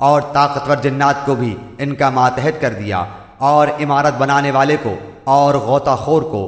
اور طاقتور جنات کو بھی ان کا ماتحت کر دیا اور عمارت بنانے والے کو اور غوطہ خور کو